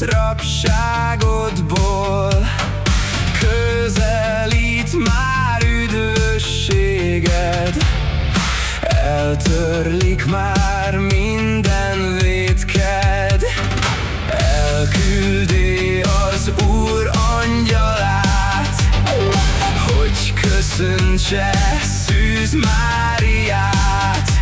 rabságodból. Közelít már üdvösséged. Eltörlik már minden vétked Elküldi az Úr angyalát Hogy köszöntse Szűz Máriát.